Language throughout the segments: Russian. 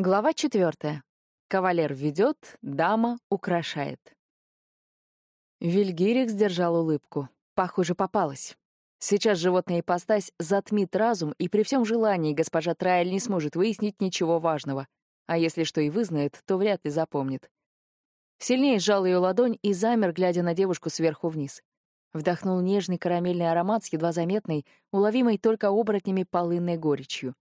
Глава четвертая. Кавалер ведет, дама украшает. Вильгирик сдержал улыбку. Похоже, попалась. Сейчас животная ипостась затмит разум, и при всем желании госпожа Трайль не сможет выяснить ничего важного. А если что и вызнает, то вряд ли запомнит. Сильнее сжал ее ладонь и замер, глядя на девушку сверху вниз. Вдохнул нежный карамельный аромат с едва заметной, уловимой только оборотнями полынной горечью.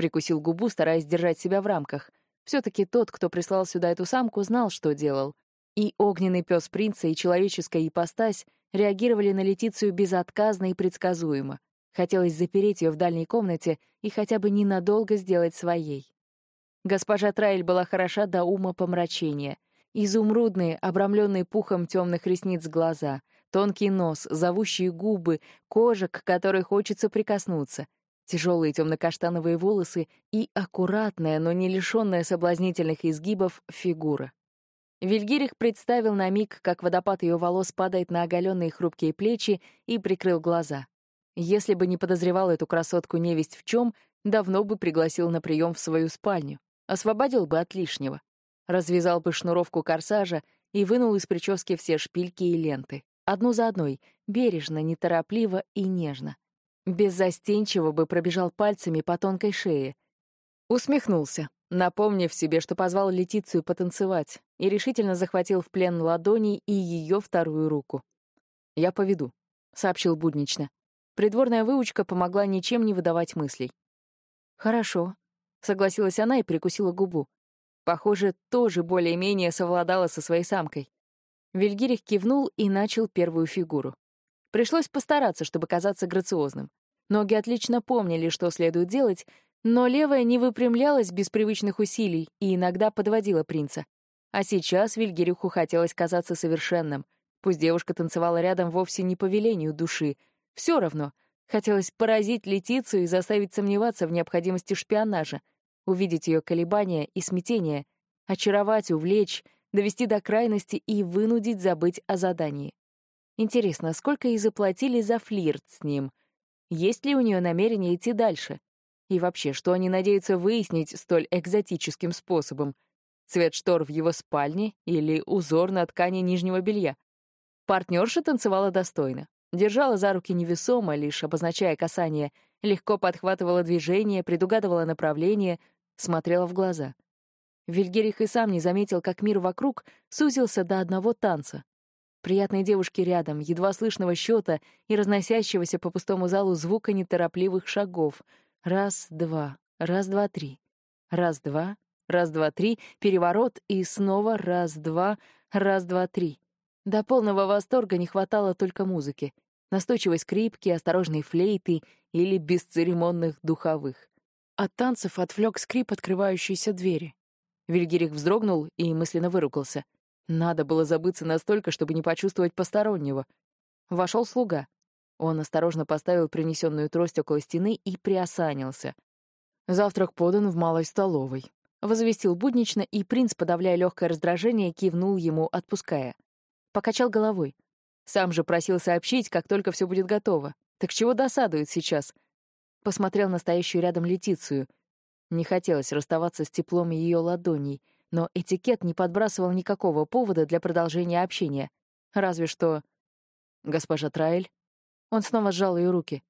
Прикусил губу, стараясь держать себя в рамках. все таки тот, кто прислал сюда эту самку, знал, что делал. И огненный пес принца, и человеческая ипостась реагировали на Летицию безотказно и предсказуемо. Хотелось запереть ее в дальней комнате и хотя бы ненадолго сделать своей. Госпожа Трайль была хороша до ума помрачения. Изумрудные, обрамленные пухом темных ресниц глаза, тонкий нос, зовущие губы, кожа, к которой хочется прикоснуться — тяжелые темно-каштановые волосы и аккуратная, но не лишенная соблазнительных изгибов фигура. Вильгирих представил на миг, как водопад ее волос падает на оголенные хрупкие плечи и прикрыл глаза. Если бы не подозревал эту красотку невесть в чем, давно бы пригласил на прием в свою спальню, освободил бы от лишнего, развязал бы шнуровку корсажа и вынул из прически все шпильки и ленты, одну за одной, бережно, неторопливо и нежно. Беззастенчиво бы пробежал пальцами по тонкой шее. Усмехнулся, напомнив себе, что позвал Летицию потанцевать, и решительно захватил в плен ладони и ее вторую руку. «Я поведу», — сообщил буднично. Придворная выучка помогла ничем не выдавать мыслей. «Хорошо», — согласилась она и прикусила губу. Похоже, тоже более-менее совладала со своей самкой. Вильгирих кивнул и начал первую фигуру. Пришлось постараться, чтобы казаться грациозным. Ноги отлично помнили, что следует делать, но левая не выпрямлялась без привычных усилий и иногда подводила принца. А сейчас Вильгерюху хотелось казаться совершенным. Пусть девушка танцевала рядом вовсе не по велению души. Все равно. Хотелось поразить Летицию и заставить сомневаться в необходимости шпионажа, увидеть ее колебания и смятение, очаровать, увлечь, довести до крайности и вынудить забыть о задании. Интересно, сколько ей заплатили за флирт с ним? Есть ли у нее намерение идти дальше? И вообще, что они надеются выяснить столь экзотическим способом? Цвет штор в его спальне или узор на ткани нижнего белья? Партнерша танцевала достойно. Держала за руки невесомо, лишь обозначая касание, легко подхватывала движение, предугадывала направление, смотрела в глаза. Вильгерих и сам не заметил, как мир вокруг сузился до одного танца, приятной девушки рядом, едва слышного счета и разносящегося по пустому залу звука неторопливых шагов. Раз, два, раз, два, три. Раз, два, раз, два, три, переворот и снова раз, два, раз, два, три. До полного восторга не хватало только музыки. Настойчивой скрипки, осторожной флейты или бесцеремонных духовых. От танцев отвлек скрип открывающейся двери. Вильгирих вздрогнул и мысленно выругался — надо было забыться настолько, чтобы не почувствовать постороннего. Вошел слуга. Он осторожно поставил принесенную трость около стены и приосанился. Завтрак подан в малой столовой. Возвестил буднично, и принц, подавляя легкое раздражение, кивнул ему, отпуская. Покачал головой. Сам же просил сообщить, как только все будет готово. Так чего досадует сейчас? Посмотрел на стоящую рядом Летицию. Не хотелось расставаться с теплом ее ладоней — но этикет не подбрасывал никакого повода для продолжения общения. Разве что... «Госпожа Траэль?» Он снова сжал ее руки.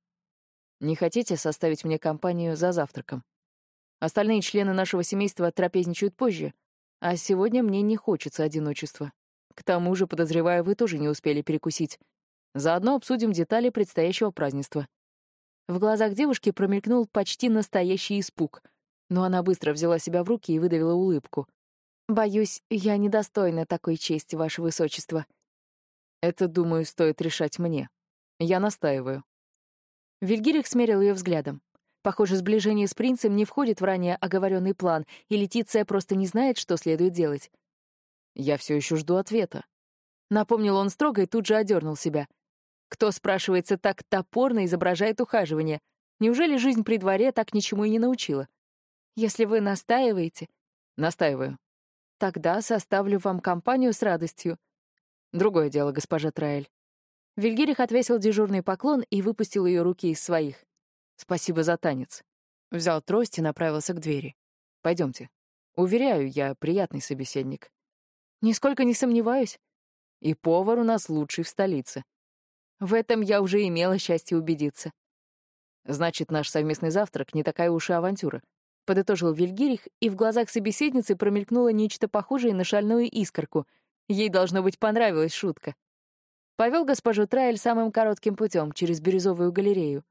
«Не хотите составить мне компанию за завтраком? Остальные члены нашего семейства трапезничают позже, а сегодня мне не хочется одиночества. К тому же, подозреваю, вы тоже не успели перекусить. Заодно обсудим детали предстоящего празднества». В глазах девушки промелькнул почти настоящий испуг, но она быстро взяла себя в руки и выдавила улыбку. Боюсь, я недостойна такой чести, Ваше Высочество. Это, думаю, стоит решать мне. Я настаиваю. Вильгирих смерил ее взглядом. Похоже, сближение с принцем не входит в ранее оговоренный план, и Летиция просто не знает, что следует делать. Я все еще жду ответа. Напомнил он строго и тут же одернул себя. Кто, спрашивается, так топорно изображает ухаживание? Неужели жизнь при дворе так ничему и не научила? Если вы настаиваете... Настаиваю. Тогда составлю вам компанию с радостью. Другое дело, госпожа Траэль. Вильгирих отвесил дежурный поклон и выпустил ее руки из своих. Спасибо за танец. Взял трость и направился к двери. Пойдемте. Уверяю, я приятный собеседник. Нисколько не сомневаюсь. И повар у нас лучший в столице. В этом я уже имела счастье убедиться. Значит, наш совместный завтрак не такая уж и авантюра. Подытожил Вильгирих, и в глазах собеседницы промелькнуло нечто похожее на шальную искорку. Ей, должно быть, понравилась шутка. Повел госпожу Трайль самым коротким путем, через бирюзовую галерею.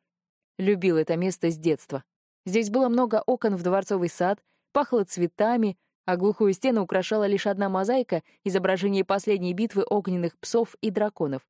Любил это место с детства. Здесь было много окон в дворцовый сад, пахло цветами, а глухую стену украшала лишь одна мозаика — изображение последней битвы огненных псов и драконов.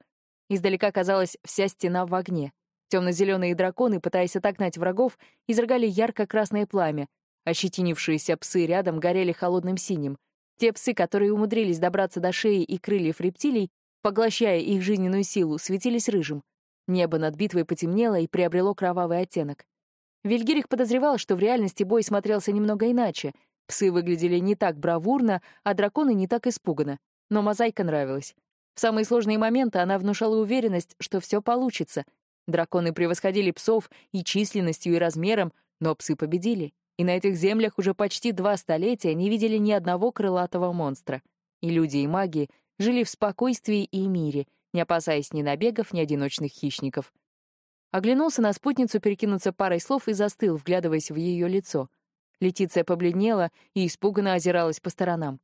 Издалека казалась вся стена в огне. Темно-зеленые драконы, пытаясь отогнать врагов, изрыгали ярко-красное пламя. Ощетинившиеся псы рядом горели холодным синим. Те псы, которые умудрились добраться до шеи и крыльев рептилий, поглощая их жизненную силу, светились рыжим. Небо над битвой потемнело и приобрело кровавый оттенок. Вильгирих подозревал, что в реальности бой смотрелся немного иначе — Псы выглядели не так бравурно, а драконы не так испуганно. Но мозаика нравилась. В самые сложные моменты она внушала уверенность, что все получится. Драконы превосходили псов и численностью, и размером, но псы победили. И на этих землях уже почти два столетия не видели ни одного крылатого монстра. И люди, и маги жили в спокойствии и мире, не опасаясь ни набегов, ни одиночных хищников. Оглянулся на спутницу перекинуться парой слов и застыл, вглядываясь в ее лицо — Летиция побледнела и испуганно озиралась по сторонам.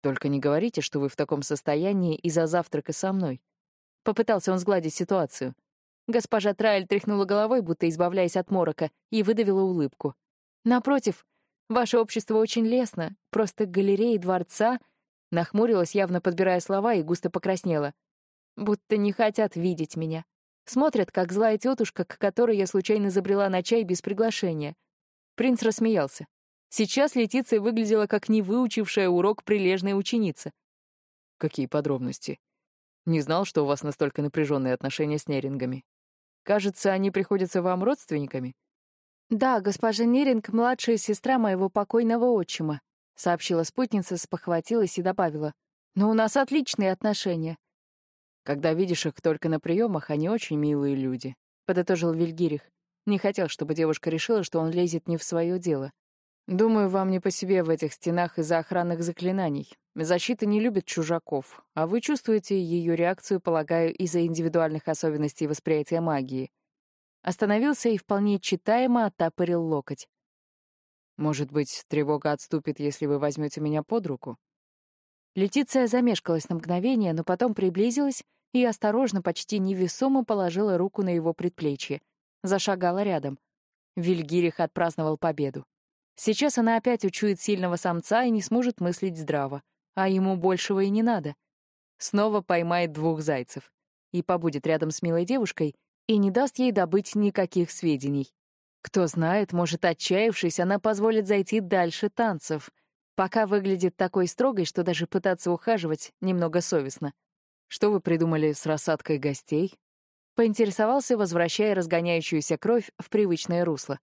«Только не говорите, что вы в таком состоянии из-за завтрака со мной». Попытался он сгладить ситуацию. Госпожа Трайль тряхнула головой, будто избавляясь от морока, и выдавила улыбку. «Напротив, ваше общество очень лестно, просто галереи дворца...» Нахмурилась, явно подбирая слова, и густо покраснела. «Будто не хотят видеть меня. Смотрят, как злая тетушка, к которой я случайно забрела на чай без приглашения. Принц рассмеялся. Сейчас Летиция выглядела как не выучившая урок прилежная ученица. Какие подробности? Не знал, что у вас настолько напряженные отношения с Нерингами. Кажется, они приходятся вам родственниками? Да, госпожа Неринг — младшая сестра моего покойного отчима, сообщила спутница, спохватилась и добавила. Но у нас отличные отношения. Когда видишь их только на приемах, они очень милые люди, подытожил Вильгирих. Не хотел, чтобы девушка решила, что он лезет не в свое дело. Думаю, вам не по себе в этих стенах из-за охранных заклинаний. Защита не любит чужаков, а вы чувствуете ее реакцию, полагаю, из-за индивидуальных особенностей восприятия магии. Остановился и вполне читаемо оттапорил локоть. Может быть, тревога отступит, если вы возьмете меня под руку? Летиция замешкалась на мгновение, но потом приблизилась и осторожно, почти невесомо положила руку на его предплечье — зашагала рядом. Вильгирих отпраздновал победу. Сейчас она опять учует сильного самца и не сможет мыслить здраво, а ему большего и не надо. Снова поймает двух зайцев и побудет рядом с милой девушкой и не даст ей добыть никаких сведений. Кто знает, может, отчаявшись, она позволит зайти дальше танцев. Пока выглядит такой строгой, что даже пытаться ухаживать немного совестно. Что вы придумали с рассадкой гостей? Поинтересовался, возвращая разгоняющуюся кровь в привычное русло.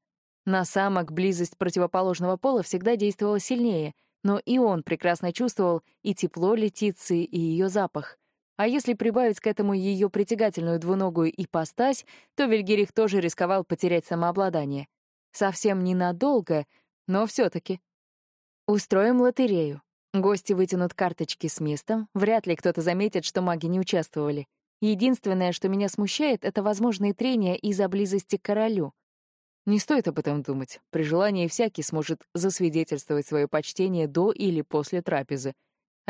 На самок близость противоположного пола всегда действовала сильнее, но и он прекрасно чувствовал и тепло летицы, и ее запах. А если прибавить к этому ее притягательную двуногую ипостась, то Вильгерих тоже рисковал потерять самообладание. Совсем ненадолго, но все таки Устроим лотерею. Гости вытянут карточки с местом, вряд ли кто-то заметит, что маги не участвовали. Единственное, что меня смущает, это возможные трения из-за близости к королю. Не стоит об этом думать. При желании всякий сможет засвидетельствовать свое почтение до или после трапезы.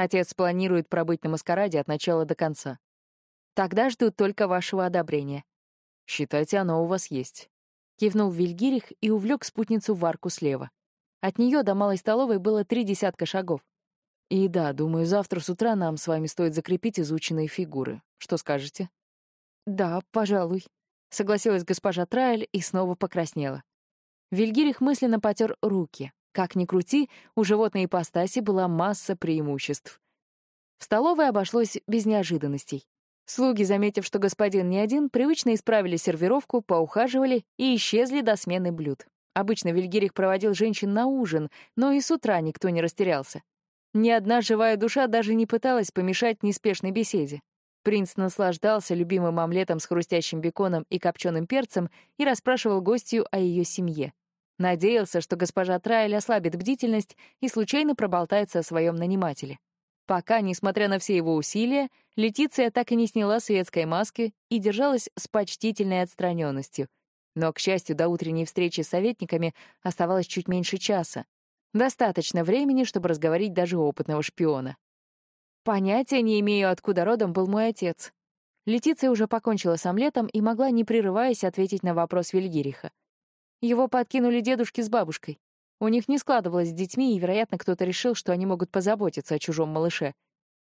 Отец планирует пробыть на маскараде от начала до конца. Тогда ждут только вашего одобрения. Считайте, оно у вас есть. Кивнул Вильгирих и увлек спутницу в арку слева. От нее до малой столовой было три десятка шагов. И да, думаю, завтра с утра нам с вами стоит закрепить изученные фигуры. Что скажете? Да, пожалуй, согласилась госпожа Трайль и снова покраснела. Вильгирих мысленно потер руки. Как ни крути, у животной ипостаси была масса преимуществ. В столовой обошлось без неожиданностей. Слуги, заметив, что господин не один, привычно исправили сервировку, поухаживали и исчезли до смены блюд. Обычно Вильгирих проводил женщин на ужин, но и с утра никто не растерялся. Ни одна живая душа даже не пыталась помешать неспешной беседе. Принц наслаждался любимым омлетом с хрустящим беконом и копченым перцем и расспрашивал гостью о ее семье. Надеялся, что госпожа Трайль ослабит бдительность и случайно проболтается о своем нанимателе. Пока, несмотря на все его усилия, Летиция так и не сняла светской маски и держалась с почтительной отстраненностью. Но, к счастью, до утренней встречи с советниками оставалось чуть меньше часа. Достаточно времени, чтобы разговорить даже опытного шпиона. Понятия не имею, откуда родом был мой отец. Летиция уже покончила с омлетом и могла, не прерываясь, ответить на вопрос Вильгириха. Его подкинули дедушки с бабушкой. У них не складывалось с детьми, и, вероятно, кто-то решил, что они могут позаботиться о чужом малыше.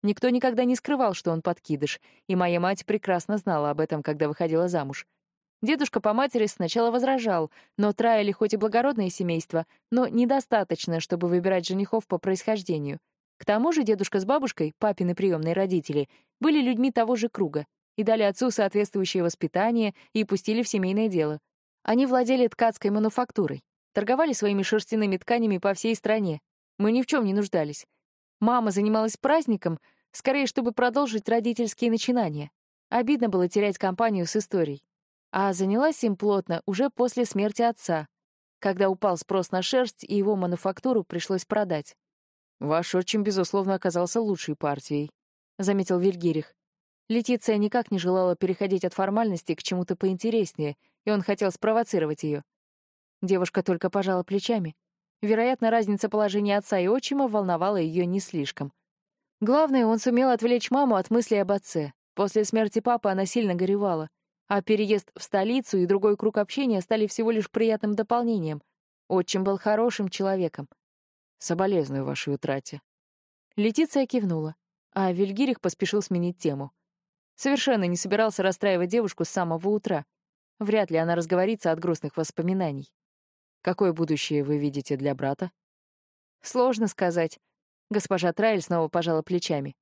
Никто никогда не скрывал, что он подкидыш, и моя мать прекрасно знала об этом, когда выходила замуж. Дедушка по матери сначала возражал, но Трайли хоть и благородное семейство, но недостаточно, чтобы выбирать женихов по происхождению. К тому же дедушка с бабушкой, папины приемные родители, были людьми того же круга и дали отцу соответствующее воспитание и пустили в семейное дело. Они владели ткацкой мануфактурой, торговали своими шерстяными тканями по всей стране. Мы ни в чем не нуждались. Мама занималась праздником, скорее, чтобы продолжить родительские начинания. Обидно было терять компанию с историей. А занялась им плотно уже после смерти отца, когда упал спрос на шерсть, и его мануфактуру пришлось продать. «Ваш отчим, безусловно, оказался лучшей партией», — заметил Вильгирих. Летиция никак не желала переходить от формальности к чему-то поинтереснее, и он хотел спровоцировать ее. Девушка только пожала плечами. Вероятно, разница положения отца и отчима волновала ее не слишком. Главное, он сумел отвлечь маму от мыслей об отце. После смерти папы она сильно горевала, а переезд в столицу и другой круг общения стали всего лишь приятным дополнением. Отчим был хорошим человеком. Соболезную вашей утрате. Летиция кивнула, а Вильгирих поспешил сменить тему. Совершенно не собирался расстраивать девушку с самого утра. Вряд ли она разговорится от грустных воспоминаний. Какое будущее вы видите для брата? Сложно сказать. Госпожа Трайль снова пожала плечами.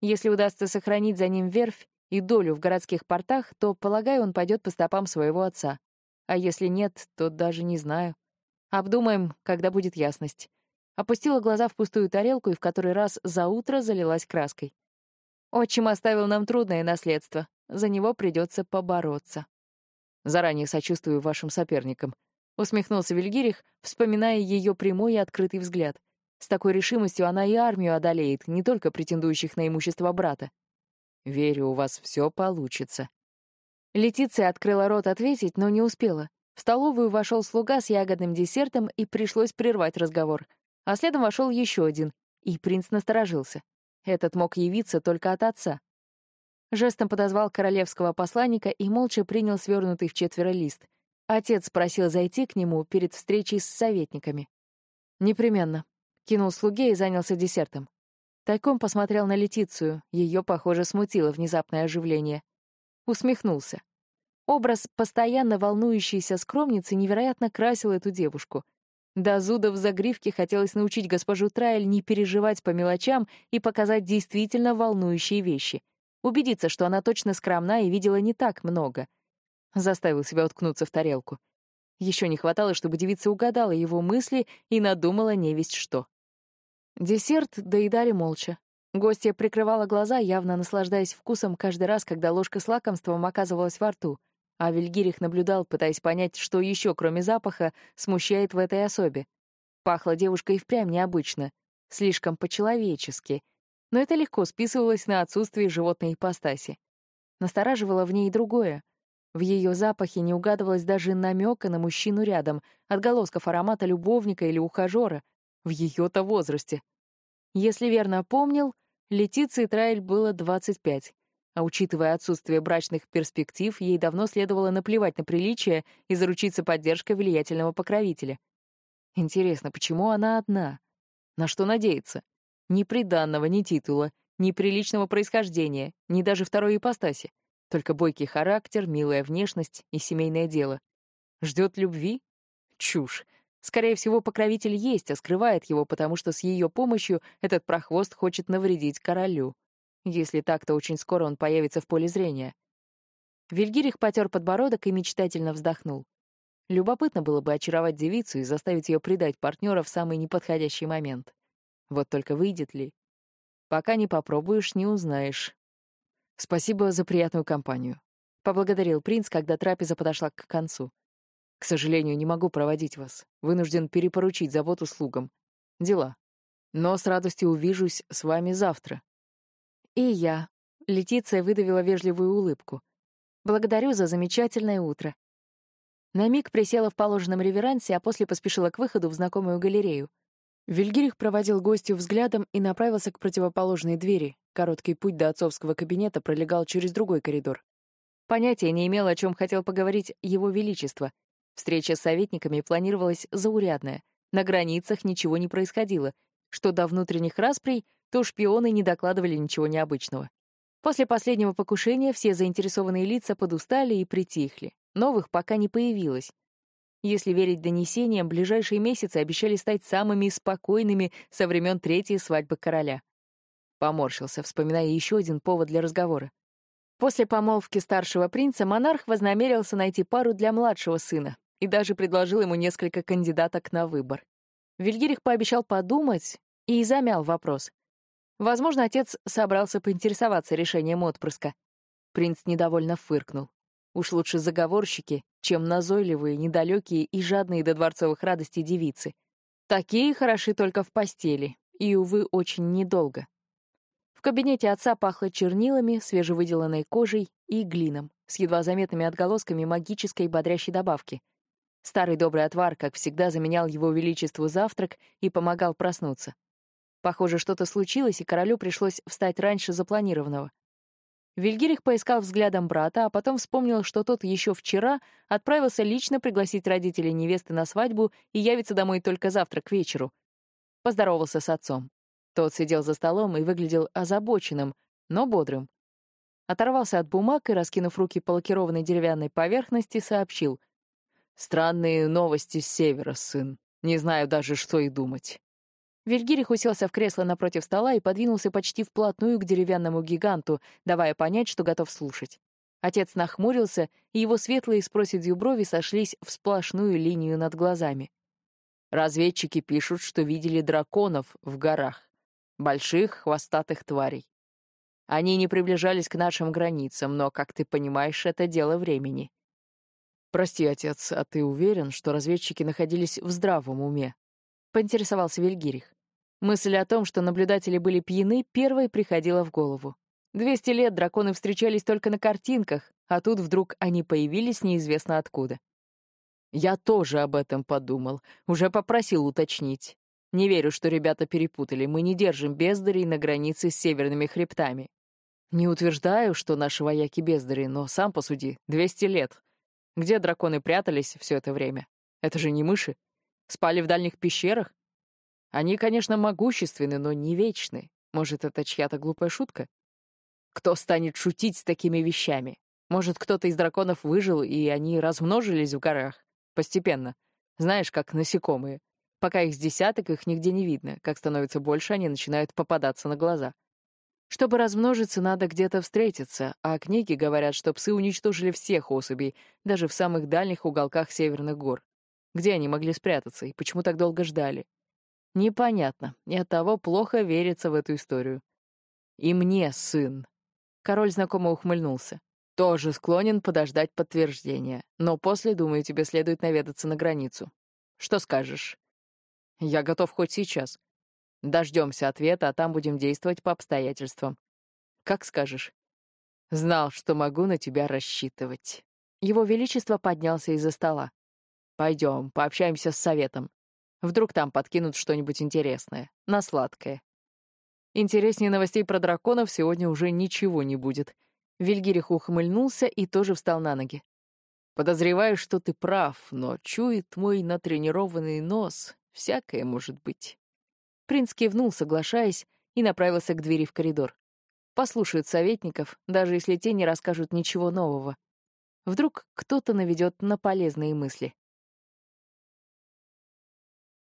Если удастся сохранить за ним верфь и долю в городских портах, то, полагаю, он пойдет по стопам своего отца. А если нет, то даже не знаю. Обдумаем, когда будет ясность. Опустила глаза в пустую тарелку и в который раз за утро залилась краской. Отчим оставил нам трудное наследство. За него придется побороться. Заранее сочувствую вашим соперникам. Усмехнулся Вильгирих, вспоминая ее прямой и открытый взгляд. С такой решимостью она и армию одолеет, не только претендующих на имущество брата. Верю, у вас все получится. Летиция открыла рот ответить, но не успела. В столовую вошел слуга с ягодным десертом, и пришлось прервать разговор. А следом вошел еще один, и принц насторожился. Этот мог явиться только от отца. Жестом подозвал королевского посланника и молча принял свернутый в четверо лист. Отец просил зайти к нему перед встречей с советниками. «Непременно», — кинул слуге и занялся десертом. Тайком посмотрел на Летицию, ее, похоже, смутило внезапное оживление. Усмехнулся. Образ постоянно волнующейся скромницы невероятно красил эту девушку. До зуда в загривке хотелось научить госпожу Трайль не переживать по мелочам и показать действительно волнующие вещи — убедиться, что она точно скромна и видела не так много. Заставил себя уткнуться в тарелку. Еще не хватало, чтобы девица угадала его мысли и надумала невесть что. Десерт доедали молча. Гостья прикрывала глаза, явно наслаждаясь вкусом каждый раз, когда ложка с лакомством оказывалась во рту, а Вильгирих наблюдал, пытаясь понять, что еще, кроме запаха, смущает в этой особе. Пахла девушка и впрямь необычно, слишком по-человечески — но это легко списывалось на отсутствие животной ипостаси. Настораживало в ней другое. В ее запахе не угадывалось даже намека на мужчину рядом, отголосков аромата любовника или ухажера, в ее-то возрасте. Если верно помнил, Летиции Трайль было 25, а учитывая отсутствие брачных перспектив, ей давно следовало наплевать на приличие и заручиться поддержкой влиятельного покровителя. Интересно, почему она одна? На что надеется? Ни приданного, ни титула, ни приличного происхождения, ни даже второй ипостаси. Только бойкий характер, милая внешность и семейное дело. Ждет любви? Чушь. Скорее всего, покровитель есть, а скрывает его, потому что с ее помощью этот прохвост хочет навредить королю. Если так, то очень скоро он появится в поле зрения. Вильгирих потер подбородок и мечтательно вздохнул. Любопытно было бы очаровать девицу и заставить ее предать партнера в самый неподходящий момент. Вот только выйдет ли? Пока не попробуешь, не узнаешь. Спасибо за приятную компанию. Поблагодарил принц, когда трапеза подошла к концу. К сожалению, не могу проводить вас. Вынужден перепоручить заботу слугам. Дела. Но с радостью увижусь с вами завтра. И я. Летиция выдавила вежливую улыбку. Благодарю за замечательное утро. На миг присела в положенном реверансе, а после поспешила к выходу в знакомую галерею. Вильгирих проводил гостью взглядом и направился к противоположной двери. Короткий путь до отцовского кабинета пролегал через другой коридор. Понятия не имел, о чем хотел поговорить Его Величество. Встреча с советниками планировалась заурядная. На границах ничего не происходило. Что до внутренних расприй, то шпионы не докладывали ничего необычного. После последнего покушения все заинтересованные лица подустали и притихли. Новых пока не появилось. Если верить донесениям, ближайшие месяцы обещали стать самыми спокойными со времен третьей свадьбы короля. Поморщился, вспоминая еще один повод для разговора. После помолвки старшего принца монарх вознамерился найти пару для младшего сына, и даже предложил ему несколько кандидаток на выбор. Вильгирих пообещал подумать и замял вопрос. Возможно, отец собрался поинтересоваться решением отпрыска. Принц недовольно фыркнул. Уж лучше заговорщики, чем назойливые, недалекие и жадные до дворцовых радостей девицы. Такие хороши только в постели, и, увы, очень недолго. В кабинете отца пахло чернилами, свежевыделанной кожей и глином, с едва заметными отголосками магической бодрящей добавки — Старый добрый отвар, как всегда, заменял его величеству завтрак и помогал проснуться. Похоже, что-то случилось, и королю пришлось встать раньше запланированного. Вильгирих поискал взглядом брата, а потом вспомнил, что тот еще вчера отправился лично пригласить родителей невесты на свадьбу и явится домой только завтра к вечеру. Поздоровался с отцом. Тот сидел за столом и выглядел озабоченным, но бодрым. Оторвался от бумаг и, раскинув руки по лакированной деревянной поверхности, сообщил. Странные новости с севера, сын. Не знаю даже, что и думать. Вильгирих уселся в кресло напротив стола и подвинулся почти вплотную к деревянному гиганту, давая понять, что готов слушать. Отец нахмурился, и его светлые с проседью брови сошлись в сплошную линию над глазами. Разведчики пишут, что видели драконов в горах. Больших хвостатых тварей. Они не приближались к нашим границам, но, как ты понимаешь, это дело времени. «Прости, отец, а ты уверен, что разведчики находились в здравом уме?» — поинтересовался Вильгирих. Мысль о том, что наблюдатели были пьяны, первой приходила в голову. Двести лет драконы встречались только на картинках, а тут вдруг они появились неизвестно откуда. Я тоже об этом подумал, уже попросил уточнить. Не верю, что ребята перепутали, мы не держим бездарей на границе с северными хребтами. Не утверждаю, что наши вояки бездари, но сам посуди, двести лет. Где драконы прятались все это время? Это же не мыши. Спали в дальних пещерах? Они, конечно, могущественны, но не вечны. Может, это чья-то глупая шутка? Кто станет шутить с такими вещами? Может, кто-то из драконов выжил, и они размножились в горах? Постепенно. Знаешь, как насекомые. Пока их с десяток, их нигде не видно. Как становится больше, они начинают попадаться на глаза. Чтобы размножиться, надо где-то встретиться, а книги говорят, что псы уничтожили всех особей, даже в самых дальних уголках северных гор. Где они могли спрятаться и почему так долго ждали? Непонятно, и оттого плохо верится в эту историю. И мне, сын. Король знакомо ухмыльнулся. Тоже склонен подождать подтверждения, но после, думаю, тебе следует наведаться на границу. Что скажешь? Я готов хоть сейчас. Дождемся ответа, а там будем действовать по обстоятельствам. Как скажешь. Знал, что могу на тебя рассчитывать. Его Величество поднялся из-за стола. Пойдем, пообщаемся с советом. Вдруг там подкинут что-нибудь интересное, на сладкое. Интереснее новостей про драконов сегодня уже ничего не будет. Вильгирих ухмыльнулся и тоже встал на ноги. Подозреваю, что ты прав, но чует мой натренированный нос. Всякое может быть. Принц кивнул, соглашаясь, и направился к двери в коридор. Послушают советников, даже если те не расскажут ничего нового. Вдруг кто-то наведет на полезные мысли.